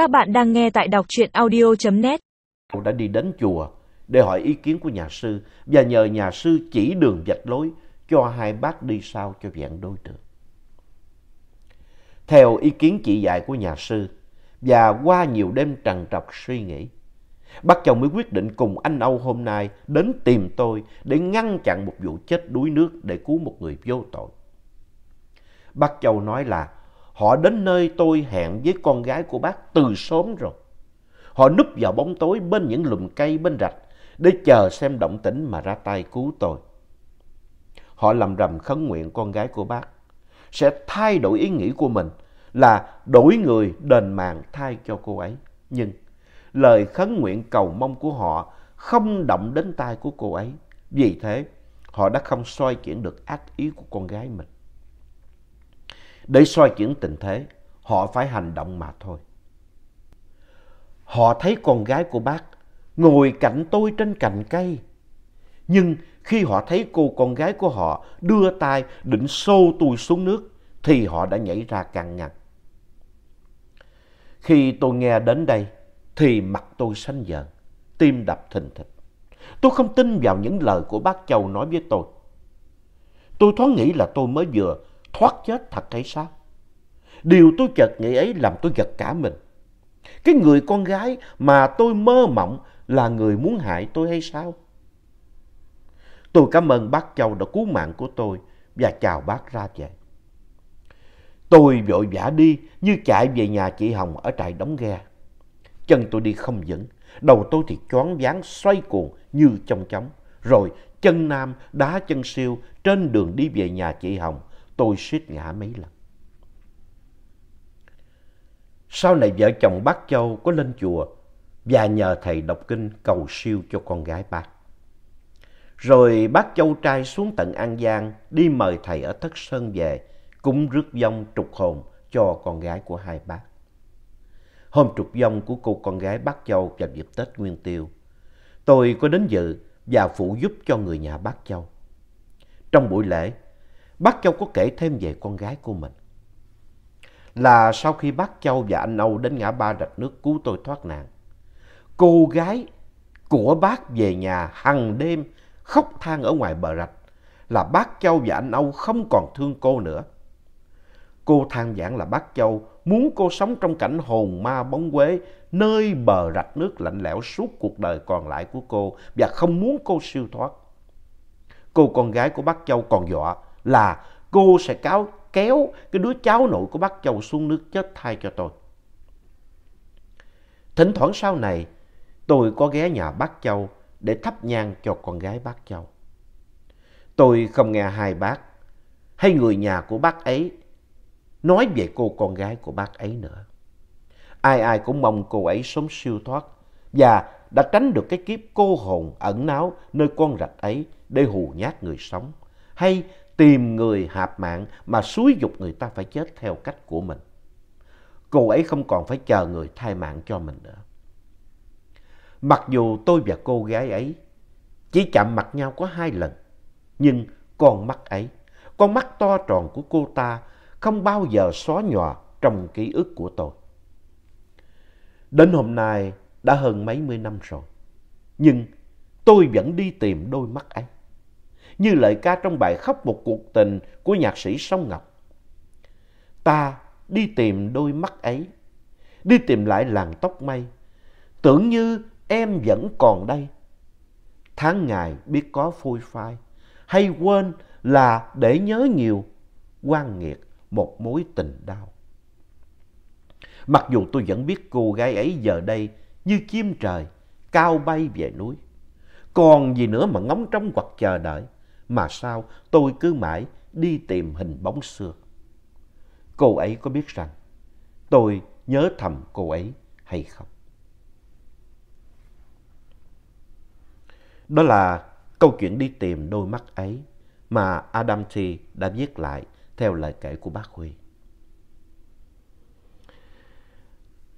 Các bạn đang nghe tại đọc truyện audio.net. đã đi đến chùa để hỏi ý kiến của nhà sư và nhờ nhà sư chỉ đường vạch lối cho hai bác đi sao cho vẹn đôi đường. Theo ý kiến chỉ dạy của nhà sư và qua nhiều đêm trằn trọc suy nghĩ, bác chồng mới quyết định cùng anh Âu hôm nay đến tìm tôi để ngăn chặn một vụ chết đuối nước để cứu một người vô tội. Bác Châu nói là họ đến nơi tôi hẹn với con gái của bác từ sớm rồi. Họ núp vào bóng tối bên những lùm cây bên rạch để chờ xem động tĩnh mà ra tay cứu tôi. Họ làm rầm khấn nguyện con gái của bác sẽ thay đổi ý nghĩ của mình là đổi người đền mạng thay cho cô ấy. Nhưng lời khấn nguyện cầu mong của họ không động đến tai của cô ấy. Vì thế, họ đã không xoay chuyển được ác ý của con gái mình. Để xoay chuyển tình thế, họ phải hành động mà thôi. Họ thấy con gái của bác ngồi cạnh tôi trên cành cây. Nhưng khi họ thấy cô con gái của họ đưa tay định xô tôi xuống nước, thì họ đã nhảy ra can ngăn. Khi tôi nghe đến đây, thì mặt tôi xanh dần, tim đập thình thịch. Tôi không tin vào những lời của bác Châu nói với tôi. Tôi thoáng nghĩ là tôi mới vừa thoát chết thật hay sao? Điều tôi chợt nghĩ ấy làm tôi giật cả mình. Cái người con gái mà tôi mơ mộng là người muốn hại tôi hay sao? Tôi cảm ơn bác Châu đã cứu mạng của tôi và chào bác ra về. Tôi vội vã đi như chạy về nhà chị Hồng ở trại đóng ghe. Chân tôi đi không vững, đầu tôi thì choáng váng xoay cuồng như trong chóng. Rồi chân nam đá chân siêu trên đường đi về nhà chị Hồng, tôi suýt ngã mấy lần. Sau này vợ chồng bác Châu có lên chùa và nhờ thầy đọc kinh cầu siêu cho con gái bác. Rồi bác Châu trai xuống tận An Giang đi mời thầy ở Thất Sơn về cúng rước vong trục hồn cho con gái của hai bác. Hôm trục vong của cô con gái bác Châu vào dịp Tết Nguyên Tiêu, tôi có đến dự và phụ giúp cho người nhà bác Châu. Trong buổi lễ, bác Châu có kể thêm về con gái của mình. Là sau khi bác Châu và anh Âu đến ngã ba rạch nước cứu tôi thoát nạn, cô gái của bác về nhà hằng đêm khóc than ở ngoài bờ rạch là bác Châu và anh Âu không còn thương cô nữa. Cô than vãn là bác Châu muốn cô sống trong cảnh hồn ma bóng quế nơi bờ rạch nước lạnh lẽo suốt cuộc đời còn lại của cô và không muốn cô siêu thoát. Cô con gái của bác Châu còn dọa là cô sẽ cáo kéo cái đứa cháu nội của bác Châu xuống nước chết thay cho tôi. Thỉnh thoảng sau này, tôi có ghé nhà bác Châu để thắp nhang cho con gái bác Châu. Tôi không nghe hai bác hay người nhà của bác ấy nói về cô con gái của bác ấy nữa. Ai ai cũng mong cô ấy sớm siêu thoát và đã tránh được cái kiếp cô hồn ẩn náu nơi con rạch ấy để hù nhát người sống hay tìm người hạp mạng mà xúi dục người ta phải chết theo cách của mình. Cô ấy không còn phải chờ người thay mạng cho mình nữa. Mặc dù tôi và cô gái ấy chỉ chạm mặt nhau có hai lần, nhưng con mắt ấy, con mắt to tròn của cô ta không bao giờ xóa nhòa trong ký ức của tôi. Đến hôm nay đã hơn mấy mươi năm rồi, nhưng tôi vẫn đi tìm đôi mắt ấy. Như lời ca trong bài Khóc một cuộc tình của nhạc sĩ Sông Ngọc. Ta đi tìm đôi mắt ấy, đi tìm lại làng tóc mây, tưởng như em vẫn còn đây. Tháng ngày biết có phôi phai, hay quên là để nhớ nhiều, quan nghiệt một mối tình đau. Mặc dù tôi vẫn biết cô gái ấy giờ đây như chim trời, cao bay về núi. Còn gì nữa mà ngóng trông hoặc chờ đợi, mà sao tôi cứ mãi đi tìm hình bóng xưa. Cô ấy có biết rằng tôi nhớ thầm cô ấy hay không? Đó là câu chuyện đi tìm đôi mắt ấy mà Adam T. đã viết lại theo lời kể của bác Huy.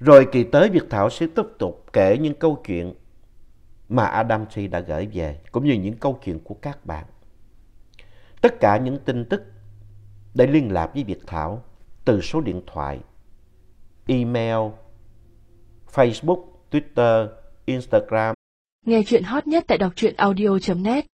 Rồi kỳ tới Việt Thảo sẽ tiếp tục kể những câu chuyện mà Adam T. đã gửi về, cũng như những câu chuyện của các bạn. Tất cả những tin tức để liên lạc với Việt Thảo từ số điện thoại, email Facebook, Twitter, Instagram. Nghe chuyện hot nhất tại đọc truyện audio.net